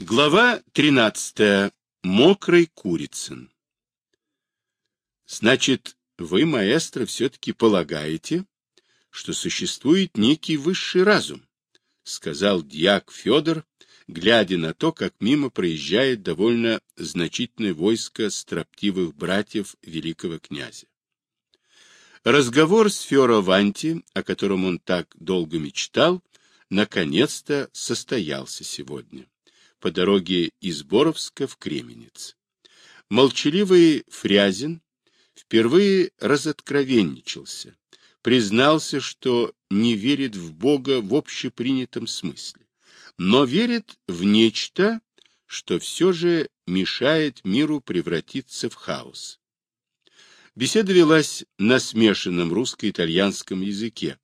Глава 13. Мокрый Курицын. Значит, вы, маэстро, все-таки полагаете, что существует некий высший разум, сказал дьяк Федор, глядя на то, как мимо проезжает довольно значительное войско строптивых братьев великого князя. Разговор с Феорованти, о котором он так долго мечтал, наконец-то состоялся сегодня по дороге из Боровска в Кременец. Молчаливый Фрязин впервые разоткровенничался, признался, что не верит в Бога в общепринятом смысле, но верит в нечто, что все же мешает миру превратиться в хаос. Беседа велась на смешанном русско-итальянском языке,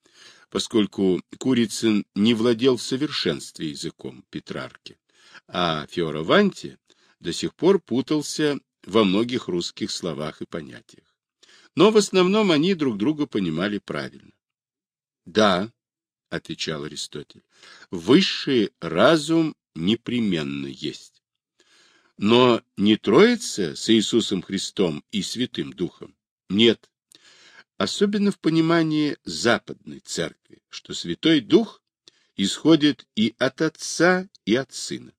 поскольку Курицын не владел в совершенстве языком Петрарки а Фиораванти до сих пор путался во многих русских словах и понятиях. Но в основном они друг друга понимали правильно. «Да», — отвечал Аристотель, — «высший разум непременно есть. Но не троица с Иисусом Христом и Святым Духом? Нет. Особенно в понимании Западной Церкви, что Святой Дух исходит и от Отца, и от Сына.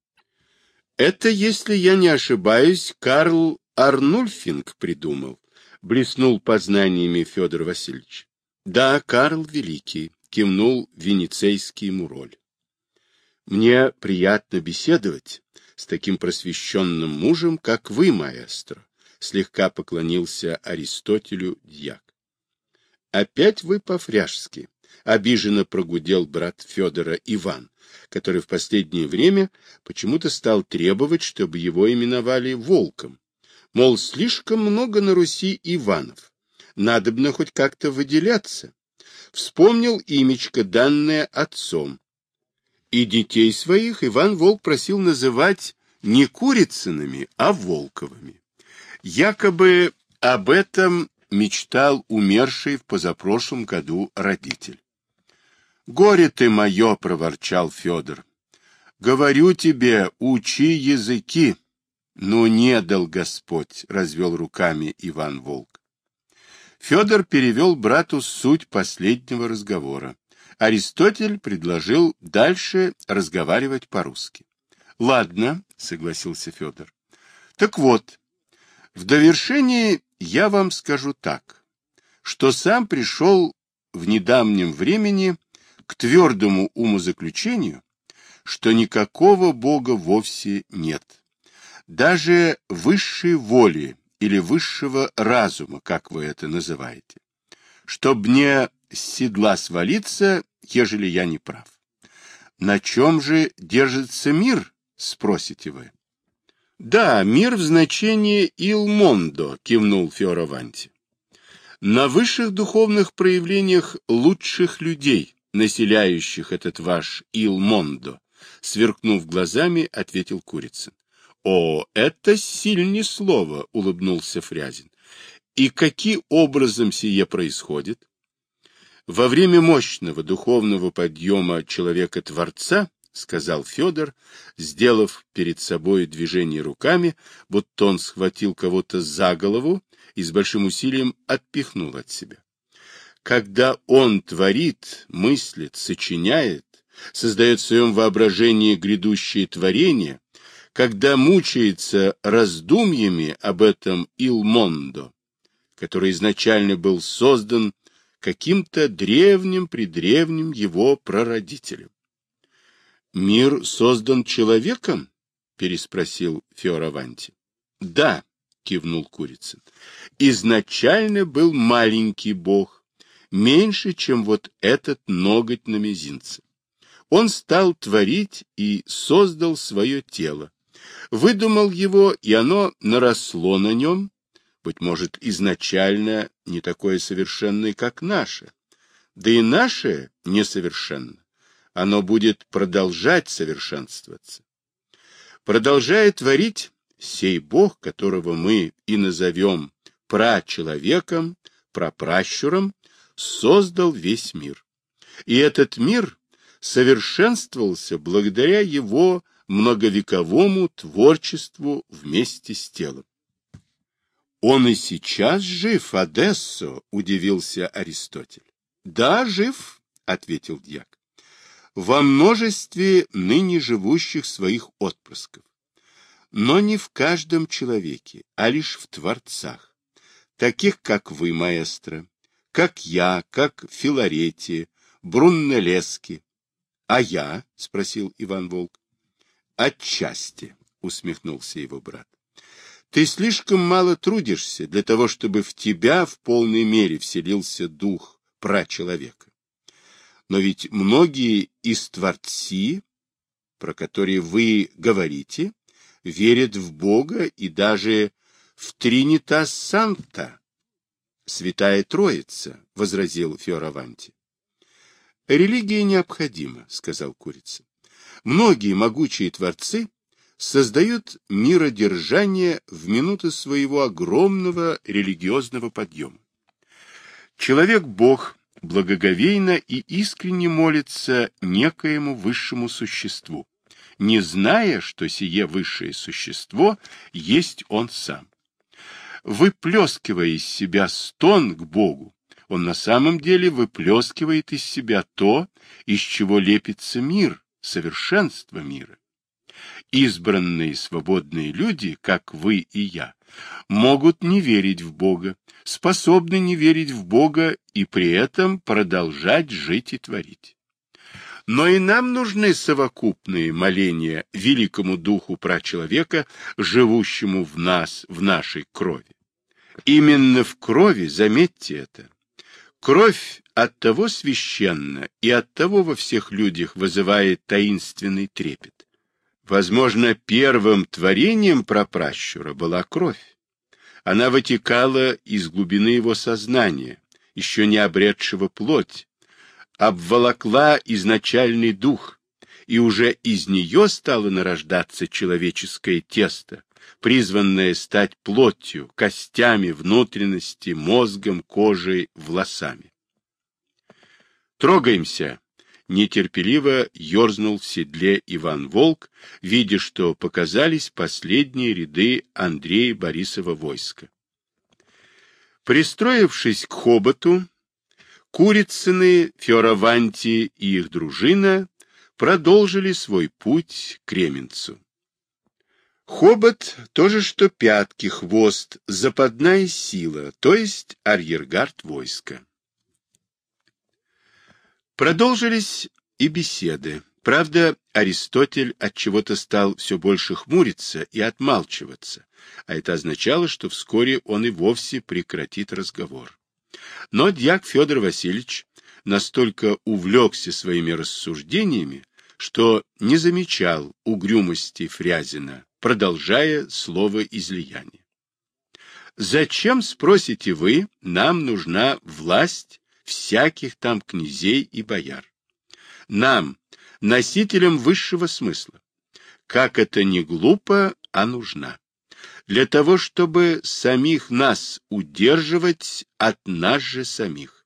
Это, если я не ошибаюсь, Карл Арнульфинг придумал, блеснул познаниями Федор Васильевич. Да, Карл Великий, кивнул венецейский муроль. Мне приятно беседовать с таким просвещенным мужем, как вы, маэстро, слегка поклонился Аристотелю дьяк. Опять вы по-фряжски, обиженно прогудел брат Федора Иван, который в последнее время почему-то стал требовать, чтобы его именовали Волком. Мол, слишком много на Руси Иванов. Надобно хоть как-то выделяться. Вспомнил имечко, данное отцом. И детей своих Иван Волк просил называть не Курицынами, а Волковыми. Якобы об этом мечтал умерший в позапрошлом году родитель. Горе ты мое, — проворчал Федор. Говорю тебе, учи языки. Ну, не дал Господь, — развел руками Иван Волк. Федор перевел брату суть последнего разговора. Аристотель предложил дальше разговаривать по-русски. — Ладно, — согласился Федор. — Так вот, в довершении я вам скажу так, что сам пришел в недавнем времени к твердому умозаключению, что никакого Бога вовсе нет. Даже высшей воли или высшего разума, как вы это называете. Чтоб мне с седла свалиться, ежели я не прав. На чем же держится мир, спросите вы? Да, мир в значении «илмондо», кивнул Фиораванти. На высших духовных проявлениях лучших людей, населяющих этот ваш Илмондо, сверкнув глазами, ответил Курицын. О, это сильнее слово, улыбнулся Фрязин. И каким образом сие происходит? Во время мощного духовного подъема человека-творца, сказал Федор, сделав перед собой движение руками, будто он схватил кого-то за голову и с большим усилием отпихнул от себя когда он творит, мыслит, сочиняет, создает в своем воображении грядущее творение, когда мучается раздумьями об этом Илмондо, который изначально был создан каким-то древним-предревним его прародителем. «Мир создан человеком?» — переспросил Феораванти. «Да», — кивнул Курицын, — «изначально был маленький бог, меньше, чем вот этот ноготь на мизинце. Он стал творить и создал свое тело, выдумал его, и оно наросло на нем, быть может, изначально не такое совершенное, как наше, да и наше несовершенно. Оно будет продолжать совершенствоваться. Продолжая творить, сей Бог, которого мы и назовем прачеловеком, прапращуром, создал весь мир. И этот мир совершенствовался благодаря его многовековому творчеству вместе с телом. Он и сейчас жив, Одессо, удивился Аристотель. Да, жив, ответил дьяк. Во множестве ныне живущих своих отпрысков. Но не в каждом человеке, а лишь в творцах, таких как вы, маэстро, как я, как Филаретия, Бруннелески. — А я? — спросил Иван Волк. — Отчасти, — усмехнулся его брат. — Ты слишком мало трудишься для того, чтобы в тебя в полной мере вселился дух прачеловека. Но ведь многие из творцы, про которые вы говорите, верят в Бога и даже в Тринитас Санта, Святая Троица, — возразил Фиораванти. — Религия необходима, — сказал Курица. Многие могучие творцы создают миродержание в минуты своего огромного религиозного подъема. Человек-бог благоговейно и искренне молится некоему высшему существу, не зная, что сие высшее существо есть он сам выплескивая из себя стон к Богу, он на самом деле выплескивает из себя то, из чего лепится мир, совершенство мира. Избранные свободные люди, как вы и я, могут не верить в Бога, способны не верить в Бога и при этом продолжать жить и творить. Но и нам нужны совокупные моления великому духу прачеловека, живущему в нас, в нашей крови. Именно в крови, заметьте это, кровь от того священна и от того во всех людях вызывает таинственный трепет. Возможно, первым творением прапращура была кровь. Она вытекала из глубины его сознания, еще не обретшего плоть, обволокла изначальный дух, и уже из нее стало нарождаться человеческое тесто, призванное стать плотью, костями, внутренности, мозгом, кожей, волосами. «Трогаемся!» — нетерпеливо ерзнул в седле Иван Волк, видя, что показались последние ряды Андрея Борисова войска. Пристроившись к хоботу, Курицыны, Феораванти и их дружина продолжили свой путь к Кременцу. Хобот — то же, что пятки, хвост, западная сила, то есть арьергард войска. Продолжились и беседы. Правда, Аристотель от чего-то стал все больше хмуриться и отмалчиваться, а это означало, что вскоре он и вовсе прекратит разговор. Но дьяк Федор Васильевич настолько увлекся своими рассуждениями, что не замечал угрюмости Фрязина, продолжая слово излияния. Зачем, спросите вы, нам нужна власть всяких там князей и бояр? Нам, носителям высшего смысла. Как это не глупо, а нужна. Для того, чтобы самих нас удерживать от нас же самих.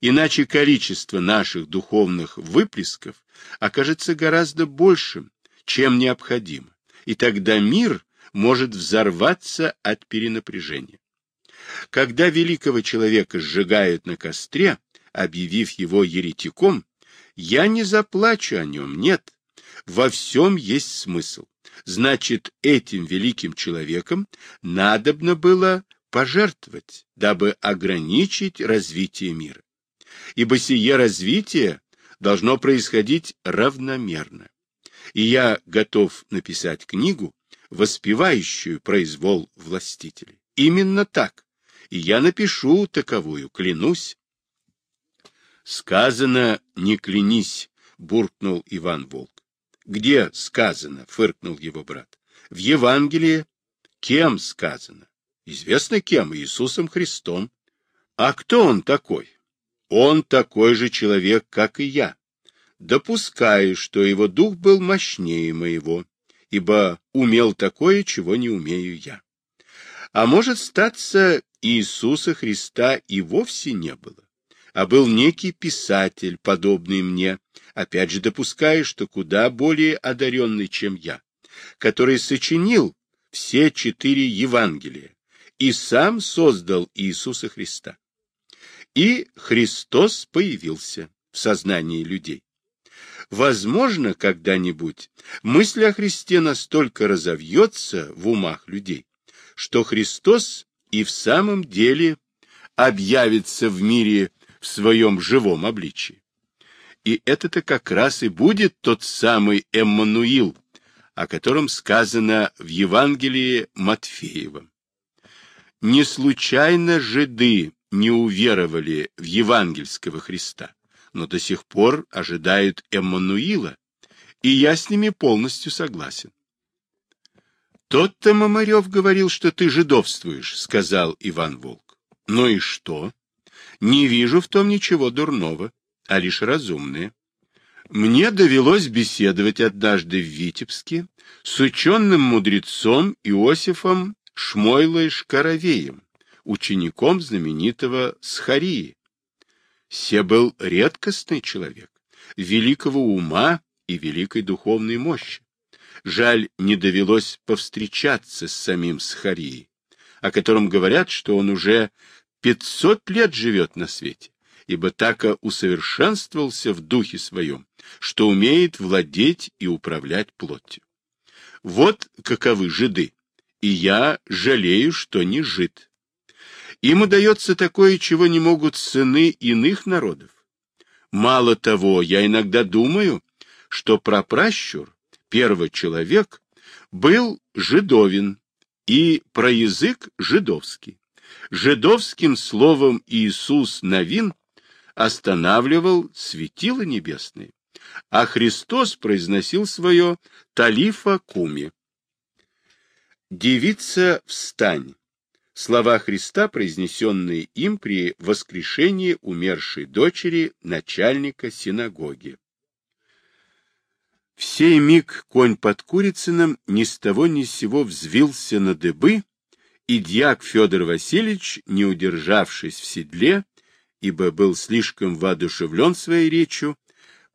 Иначе количество наших духовных выплесков окажется гораздо большим, чем необходимо и тогда мир может взорваться от перенапряжения. Когда великого человека сжигают на костре, объявив его еретиком, я не заплачу о нем, нет. Во всем есть смысл. Значит, этим великим человеком надобно было пожертвовать, дабы ограничить развитие мира. Ибо сие развитие должно происходить равномерно и я готов написать книгу, воспевающую произвол властителей. Именно так. И я напишу таковую, клянусь. Сказано, не клянись, буркнул Иван Волк. Где сказано, фыркнул его брат. В Евангелии кем сказано? Известно кем, Иисусом Христом. А кто он такой? Он такой же человек, как и я допускаю, что его дух был мощнее моего, ибо умел такое, чего не умею я. А может статься Иисуса Христа и вовсе не было. А был некий писатель, подобный мне, опять же допуская, что куда более одаренный, чем я, который сочинил все четыре Евангелия и сам создал Иисуса Христа. И Христос появился в сознании людей. Возможно, когда-нибудь мысль о Христе настолько разовьется в умах людей, что Христос и в самом деле объявится в мире в своем живом обличии. И это-то как раз и будет тот самый Эммануил, о котором сказано в Евангелии Матфеева. Не случайно жиды не уверовали в евангельского Христа, но до сих пор ожидают Эммануила, и я с ними полностью согласен. «Тот-то Мамарев говорил, что ты жидовствуешь», — сказал Иван Волк. «Ну и что? Не вижу в том ничего дурного, а лишь разумное. Мне довелось беседовать однажды в Витебске с ученым мудрецом Иосифом Шмойлой Шкаровеем, учеником знаменитого Схарии. Се был редкостный человек, великого ума и великой духовной мощи. Жаль, не довелось повстречаться с самим Схарией, о котором говорят, что он уже пятьсот лет живет на свете, ибо так усовершенствовался в духе своем, что умеет владеть и управлять плотью. Вот каковы жиды, и я жалею, что не жид. Им удается такое, чего не могут сыны иных народов. Мало того, я иногда думаю, что прапращур, первый человек, был жидовин и про язык жидовский. Жидовским словом Иисус Новин останавливал светило небесные, а Христос произносил свое «Талифа куми». «Девица, встань!» Слова Христа, произнесенные им при воскрешении умершей дочери начальника синагоги. В сей миг конь под Курицыным ни с того ни с сего взвился на дыбы, и дьяк Федор Васильевич, не удержавшись в седле, ибо был слишком воодушевлен своей речью,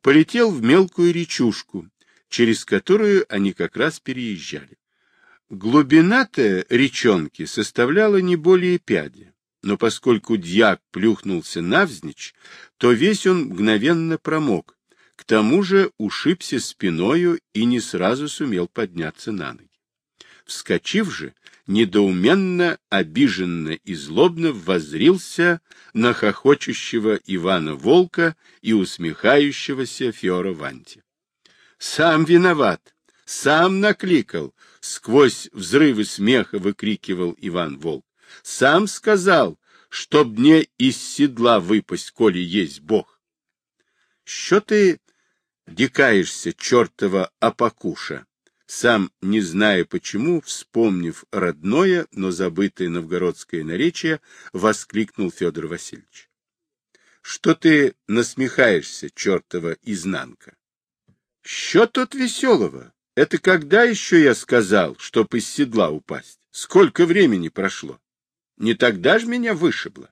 полетел в мелкую речушку, через которую они как раз переезжали. Глубина-то речонки составляла не более пяди, но поскольку дьяк плюхнулся навзничь, то весь он мгновенно промок, к тому же ушибся спиною и не сразу сумел подняться на ноги. Вскочив же, недоуменно, обиженно и злобно воззрился на хохочущего Ивана Волка и усмехающегося Феора Ванти. «Сам виноват! Сам накликал!» сквозь взрывы смеха выкрикивал Иван Волк. Сам сказал, чтоб мне из седла выпасть, коли есть Бог. Що ты дикаешься, чертова опакуша? Сам, не зная почему, вспомнив родное, но забытое новгородское наречие, воскликнул Федор Васильевич. Что ты насмехаешься, чертова изнанка? Що тут веселого? Это когда еще я сказал, чтоб из седла упасть? Сколько времени прошло? Не тогда ж меня вышибло.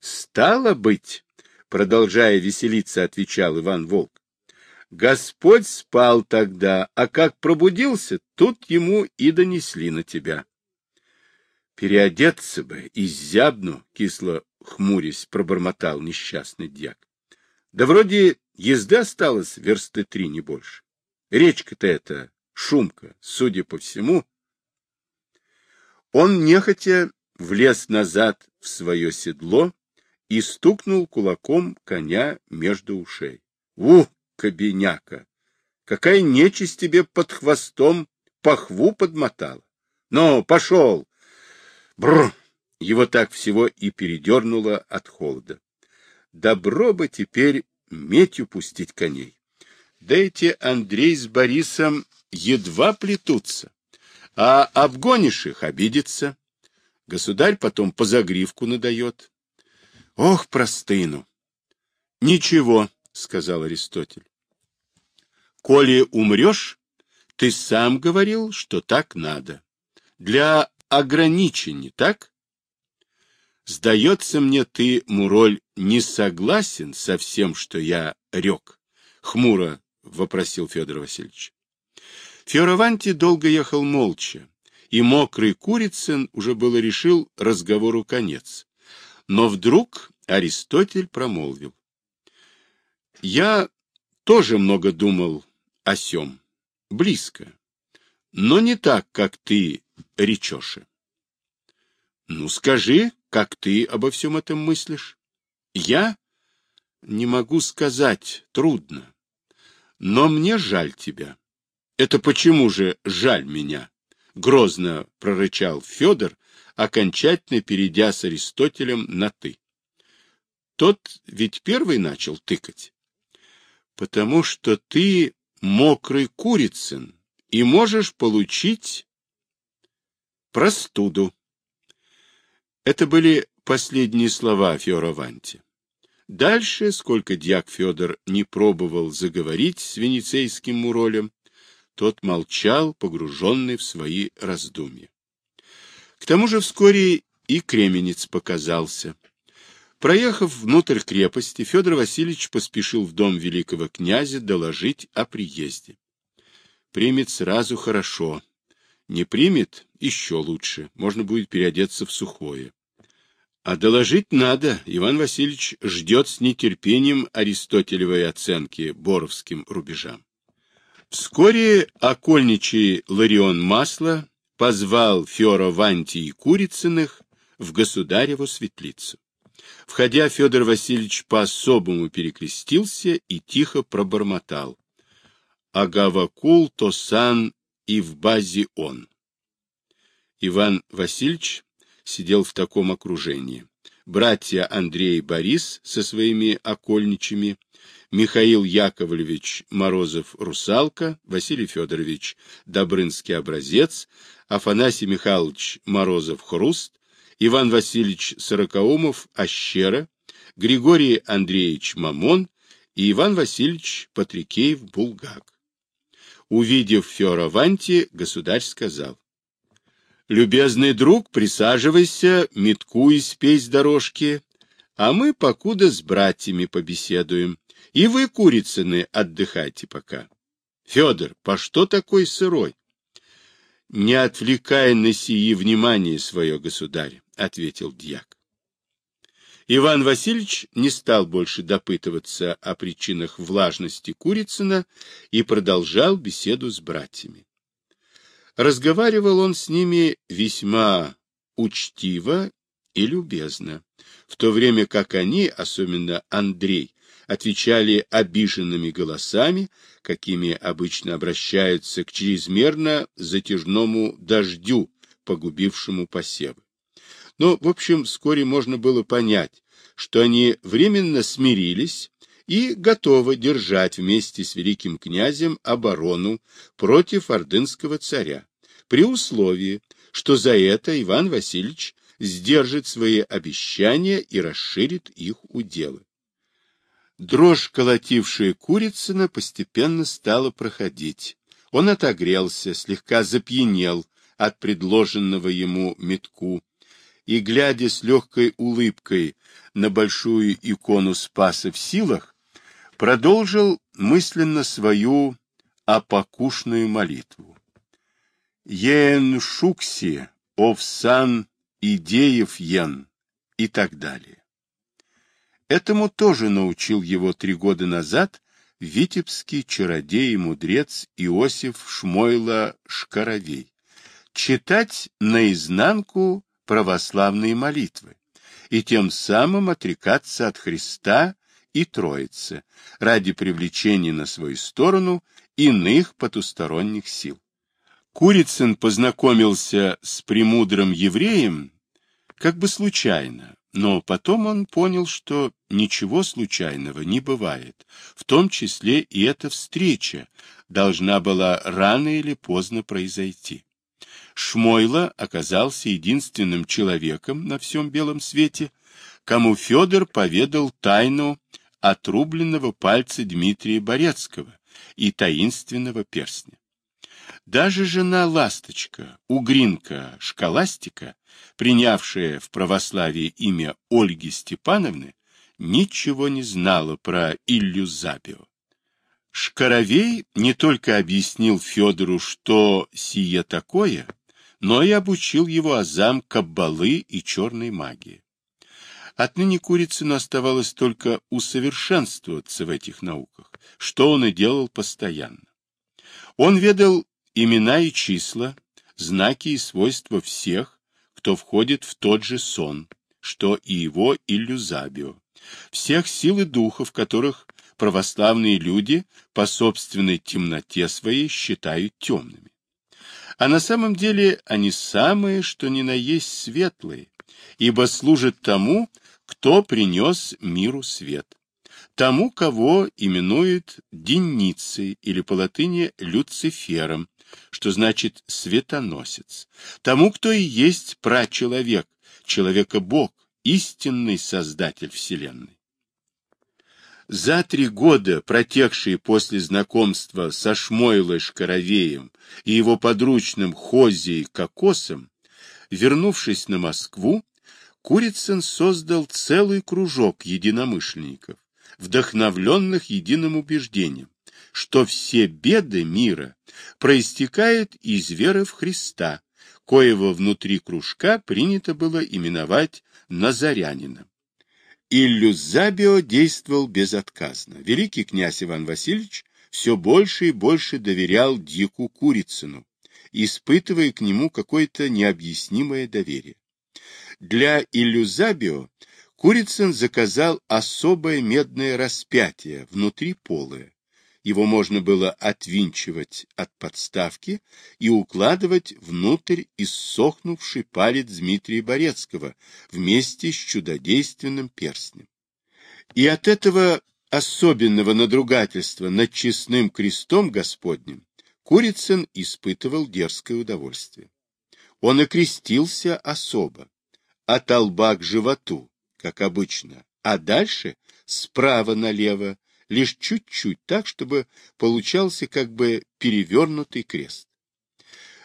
Стало быть, продолжая веселиться, отвечал Иван Волк. Господь спал тогда, а как пробудился, тут ему и донесли на тебя. Переодеться бы, изябну, кисло хмурясь, пробормотал несчастный дьяк. Да вроде езда осталось версты три, не больше. Речка-то эта, шумка, судя по всему. Он нехотя влез назад в свое седло и стукнул кулаком коня между ушей. — У, кабеняка! Какая нечисть тебе под хвостом пахву подмотала! Ну, пошел! Бррр! Его так всего и передернуло от холода. Добро бы теперь метью пустить коней. Да эти Андрей с Борисом едва плетутся, а обгонишь их, обидится. Государь потом по загривку надает. Ох, простыну! Ничего, — сказал Аристотель. Коли умрешь, ты сам говорил, что так надо. Для ограничений, так? Сдается мне, ты, Муроль, не согласен со всем, что я рек? Хмуро вопросил Федор Васильевич. Фиораванти долго ехал молча, и мокрый Курицын уже было решил разговору конец. Но вдруг Аристотель промолвил. Я тоже много думал о сем, близко, но не так, как ты речешь. Ну, скажи, как ты обо всем этом мыслишь? Я не могу сказать, трудно. Но мне жаль тебя. Это почему же жаль меня? Грозно прорычал Федор, окончательно перейдя с Аристотелем на «ты». Тот ведь первый начал тыкать. Потому что ты мокрый курицын и можешь получить простуду. Это были последние слова Фиораванти. Дальше, сколько дьяк Федор не пробовал заговорить с венецейским муролем, тот молчал, погруженный в свои раздумья. К тому же вскоре и кременец показался. Проехав внутрь крепости, Федор Васильевич поспешил в дом великого князя доложить о приезде. Примет сразу хорошо. Не примет — еще лучше. Можно будет переодеться в сухое. А доложить надо. Иван Васильевич ждет с нетерпением аристотелевой оценки боровским рубежам. Вскоре окольничий Ларион Масло позвал Феора Ванти и Курицыных в государеву светлицу. Входя, Федор Васильевич по-особому перекрестился и тихо пробормотал. Агавакул Тосан и в базе он. Иван Васильевич сидел в таком окружении. Братья Андрей и Борис со своими окольничами, Михаил Яковлевич Морозов-Русалка, Василий Федорович Добрынский образец, Афанасий Михайлович Морозов-Хруст, Иван Васильевич Сорокаумов Ощера, Григорий Андреевич Мамон и Иван Васильевич Патрикеев-Булгак. Увидев Феораванти, государь сказал, Любезный друг, присаживайся, метку и спей с дорожки, а мы покуда с братьями побеседуем. И вы, Курицыны, отдыхайте пока. Федор, по что такой сырой? Не отвлекая на сии внимание свое, государь, ответил дьяк. Иван Васильевич не стал больше допытываться о причинах влажности Курицына и продолжал беседу с братьями. Разговаривал он с ними весьма учтиво и любезно, в то время как они, особенно Андрей, отвечали обиженными голосами, какими обычно обращаются к чрезмерно затяжному дождю, погубившему посевы. Но, в общем, вскоре можно было понять, что они временно смирились и готова держать вместе с великим князем оборону против ордынского царя, при условии, что за это Иван Васильевич сдержит свои обещания и расширит их уделы. Дрожь, колотившая Курицына, постепенно стала проходить. Он отогрелся, слегка запьянел от предложенного ему метку, и, глядя с легкой улыбкой на большую икону Спаса в силах, продолжил мысленно свою опокушную молитву. «Ен шукси, овсан идеев ен» и так далее. Этому тоже научил его три года назад витебский чародей и мудрец Иосиф Шмойла Шкаровей. Читать наизнанку православные молитвы и тем самым отрекаться от Христа и Троицы ради привлечения на свою сторону иных потусторонних сил. Курицын познакомился с премудрым евреем как бы случайно, но потом он понял, что ничего случайного не бывает, в том числе и эта встреча должна была рано или поздно произойти. Шмойло оказался единственным человеком на всем белом свете, кому Федор поведал тайну отрубленного пальца Дмитрия Борецкого и таинственного перстня. Даже жена Ласточка, угринка Школастика, принявшая в православии имя Ольги Степановны, ничего не знала про Илью Забио. Шкаровей не только объяснил Федору, что сие такое, но и обучил его азам каббалы и черной магии. Отныне Курицыну оставалось только усовершенствоваться в этих науках, что он и делал постоянно. Он ведал имена и числа, знаки и свойства всех, кто входит в тот же сон, что и его Иллюзабио, всех сил и духов, которых православные люди по собственной темноте своей считают темными. А на самом деле они самые, что ни на есть светлые, ибо служат тому, кто принес миру свет. Тому, кого именуют Денницей или по латыни Люцифером, что значит светоносец. Тому, кто и есть прачеловек, человека-бог, истинный создатель Вселенной. За три года, протекшие после знакомства со Шмойлой Шкаровеем и его подручным Хозией Кокосом, вернувшись на Москву, Курицын создал целый кружок единомышленников, вдохновленных единым убеждением, что все беды мира проистекают из веры в Христа, коего внутри кружка принято было именовать Назарянином. Иллюзабио действовал безотказно. Великий князь Иван Васильевич все больше и больше доверял Дику Курицыну, испытывая к нему какое-то необъяснимое доверие. Для Иллюзабио Курицын заказал особое медное распятие, внутри полое. Его можно было отвинчивать от подставки и укладывать внутрь иссохнувший палец Дмитрия Борецкого вместе с чудодейственным перстнем. И от этого особенного надругательства над честным крестом Господним Курицын испытывал дерзкое удовольствие. Он окрестился особо, от лба к животу, как обычно, а дальше справа налево, лишь чуть-чуть так, чтобы получался как бы перевернутый крест.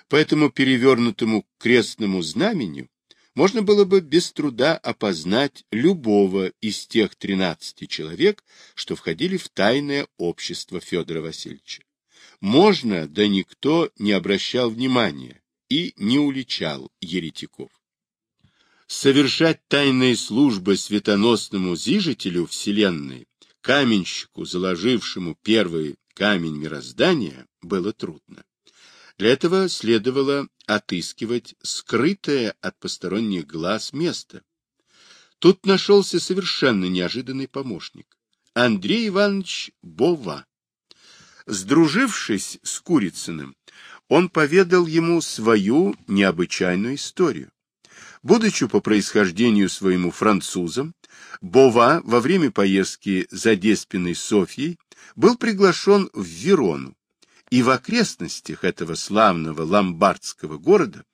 По этому перевернутому крестному знаменю можно было бы без труда опознать любого из тех тринадцати человек, что входили в тайное общество Федора Васильевича. Можно, да никто не обращал внимания и не уличал еретиков совершать тайные службы светоносному зижителю Вселенной, каменщику, заложившему первый камень мироздания, было трудно. Для этого следовало отыскивать скрытое от посторонних глаз место. Тут нашелся совершенно неожиданный помощник. Андрей Иванович Бова. Сдружившись с Курицыным, он поведал ему свою необычайную историю. Будучи по происхождению своему французом, Бова во время поездки за Деспиной Софьей был приглашен в Верону, и в окрестностях этого славного ломбардского города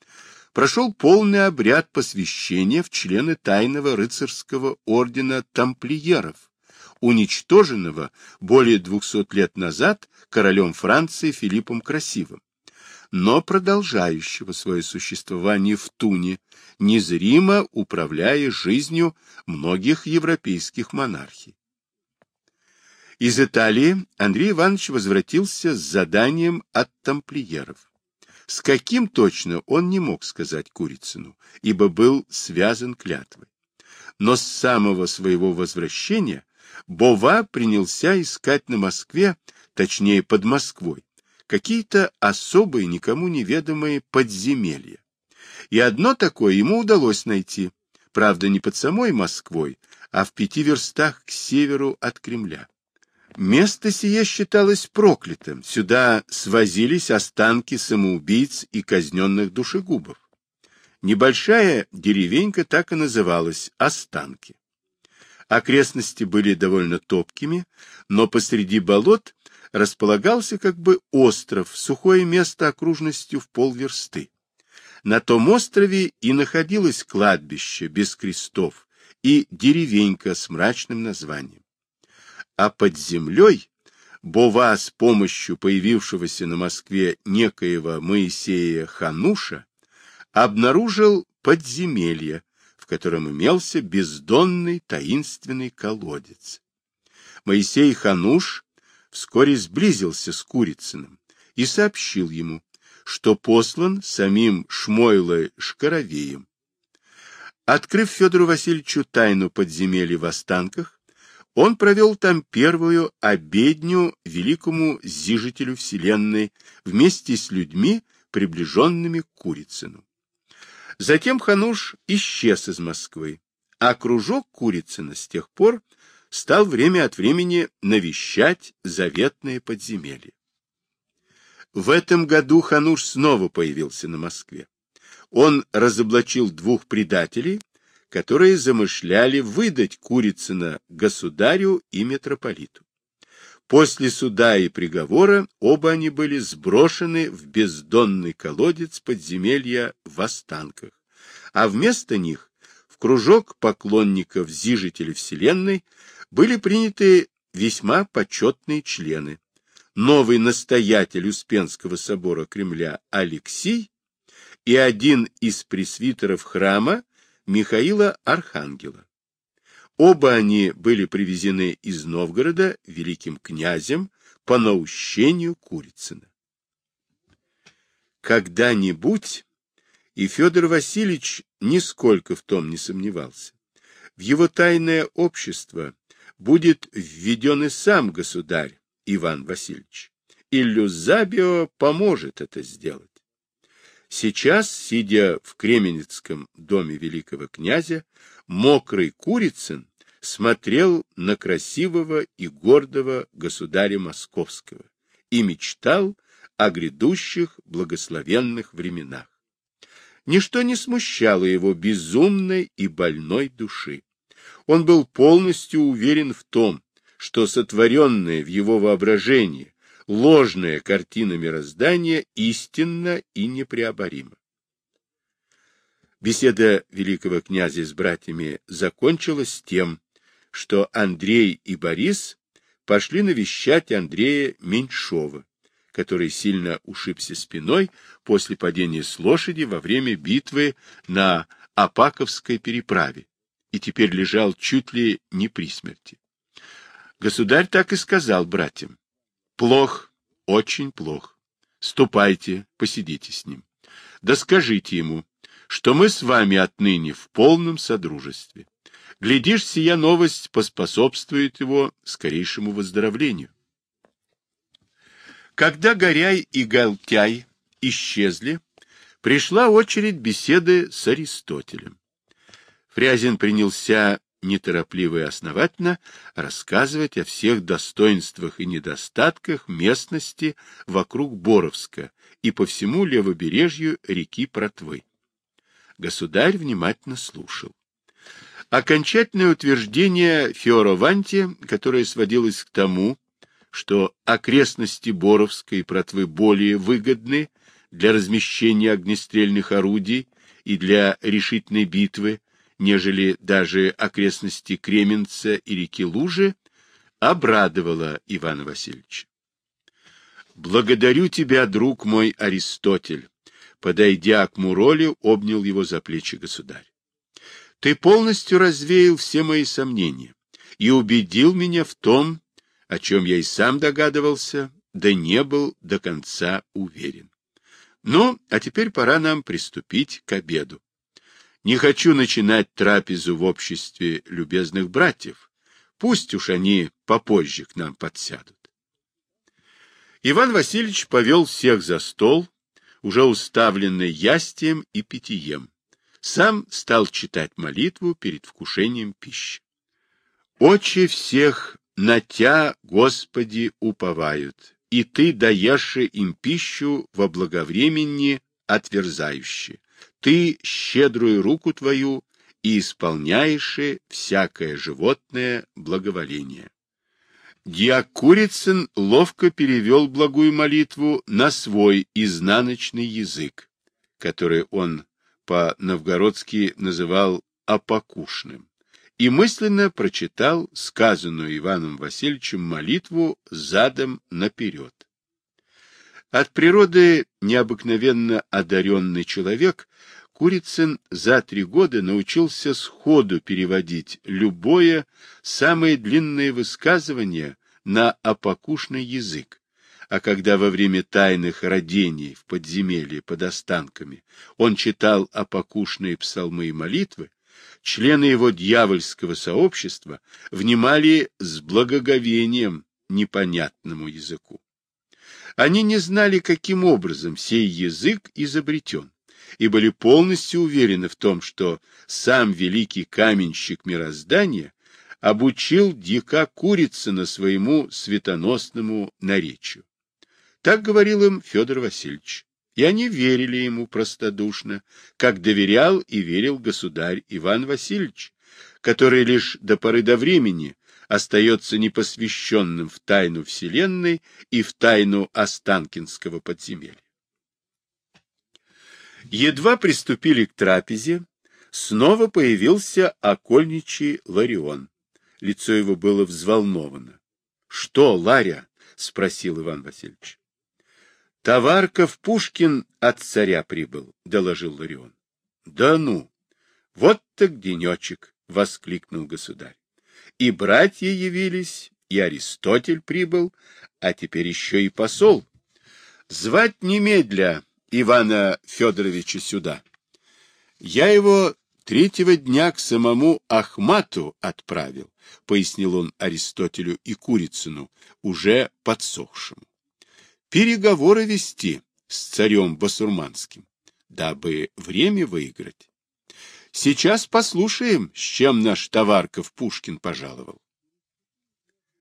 прошел полный обряд посвящения в члены тайного рыцарского ордена тамплиеров, уничтоженного более двухсот лет назад королем Франции Филиппом Красивым но продолжающего свое существование в Туне, незримо управляя жизнью многих европейских монархий. Из Италии Андрей Иванович возвратился с заданием от тамплиеров. С каким точно он не мог сказать Курицыну, ибо был связан клятвой. Но с самого своего возвращения Бова принялся искать на Москве, точнее под Москвой, какие-то особые, никому неведомые подземелья. И одно такое ему удалось найти, правда, не под самой Москвой, а в пяти верстах к северу от Кремля. Место сие считалось проклятым, сюда свозились останки самоубийц и казненных душегубов. Небольшая деревенька так и называлась «Останки». Окрестности были довольно топкими, но посреди болот располагался как бы остров, сухое место окружностью в полверсты. На том острове и находилось кладбище без крестов и деревенька с мрачным названием. А под землей Бова с помощью появившегося на Москве некоего Моисея Хануша обнаружил подземелье, в котором имелся бездонный таинственный колодец. Моисей Хануш вскоре сблизился с Курицыным и сообщил ему, что послан самим Шмойлой Шкаровеем. Открыв Федору Васильевичу тайну подземелья в Останках, он провел там первую обедню великому зижителю Вселенной вместе с людьми, приближенными к Курицыну. Затем Хануш исчез из Москвы, а кружок Курицына с тех пор стал время от времени навещать заветные подземелья. В этом году Хануш снова появился на Москве. Он разоблачил двух предателей, которые замышляли выдать Курицына государю и митрополиту. После суда и приговора оба они были сброшены в бездонный колодец подземелья в Останках, а вместо них в кружок поклонников Зижителя Вселенной были приняты весьма почетные члены. Новый настоятель Успенского собора Кремля Алексий и один из пресвитеров храма Михаила Архангела. Оба они были привезены из Новгорода великим князем по наущению Курицына. Когда-нибудь, и Федор Васильевич нисколько в том не сомневался, в его тайное общество будет введен и сам государь Иван Васильевич, и Люзабио поможет это сделать. Сейчас, сидя в Кременецком доме великого князя, мокрый Курицын смотрел на красивого и гордого государя Московского и мечтал о грядущих благословенных временах. Ничто не смущало его безумной и больной души. Он был полностью уверен в том, что сотворенное в его воображении ложная картина мироздания истинна и непреоборима. Беседа великого князя с братьями закончилась тем, что Андрей и Борис пошли навещать Андрея Меньшова, который сильно ушибся спиной после падения с лошади во время битвы на Апаковской переправе и теперь лежал чуть ли не при смерти. Государь так и сказал братьям. Плох, очень плох. Ступайте, посидите с ним. Да скажите ему, что мы с вами отныне в полном содружестве. Глядишь, сия новость поспособствует его скорейшему выздоровлению. Когда Горяй и Галтяй исчезли, пришла очередь беседы с Аристотелем. Фрязин принялся неторопливо и основательно рассказывать о всех достоинствах и недостатках местности вокруг Боровска и по всему левобережью реки Протвы. Государь внимательно слушал. Окончательное утверждение Феорованти, которое сводилось к тому, что окрестности Боровской и Протвы более выгодны для размещения огнестрельных орудий и для решительной битвы, нежели даже окрестности Кременца и реки Лужи, обрадовало Ивана Васильевича. «Благодарю тебя, друг мой Аристотель!» Подойдя к Муроле, обнял его за плечи государь. «Ты полностью развеял все мои сомнения и убедил меня в том, о чем я и сам догадывался, да не был до конца уверен. Ну, а теперь пора нам приступить к обеду. Не хочу начинать трапезу в обществе любезных братьев. Пусть уж они попозже к нам подсядут. Иван Васильевич повел всех за стол, уже уставленный ястием и питьем. Сам стал читать молитву перед вкушением пищи. «Очи всех на Тя, Господи, уповают, и Ты даешь им пищу во благовременне отверзающе ты щедрую руку твою и исполняешь всякое животное благоволение. Дьяк Курицын ловко перевел благую молитву на свой изнаночный язык, который он по-новгородски называл «опокушным», и мысленно прочитал сказанную Иваном Васильевичем молитву задом наперед. От природы необыкновенно одаренный человек, Курицын за три года научился сходу переводить любое, самое длинное высказывание на опокушный язык, а когда во время тайных родений в подземелье под останками он читал опокушные псалмы и молитвы, члены его дьявольского сообщества внимали с благоговением непонятному языку. Они не знали, каким образом сей язык изобретен, и были полностью уверены в том, что сам великий каменщик мироздания обучил дика Курицына своему светоносному наречию. Так говорил им Федор Васильевич, и они верили ему простодушно, как доверял и верил государь Иван Васильевич, который лишь до поры до времени остается непосвященным в тайну Вселенной и в тайну Останкинского подземелья. Едва приступили к трапезе, снова появился окольничий Ларион. Лицо его было взволновано. — Что, Ларя? — спросил Иван Васильевич. — Товарков Пушкин от царя прибыл, — доложил Ларион. — Да ну! Вот так денечек! — воскликнул государь. И братья явились, и Аристотель прибыл, а теперь еще и посол. Звать немедля Ивана Федоровича сюда. Я его третьего дня к самому Ахмату отправил, пояснил он Аристотелю и Курицыну, уже подсохшему. Переговоры вести с царем Басурманским, дабы время выиграть. Сейчас послушаем, с чем наш Товарков Пушкин пожаловал.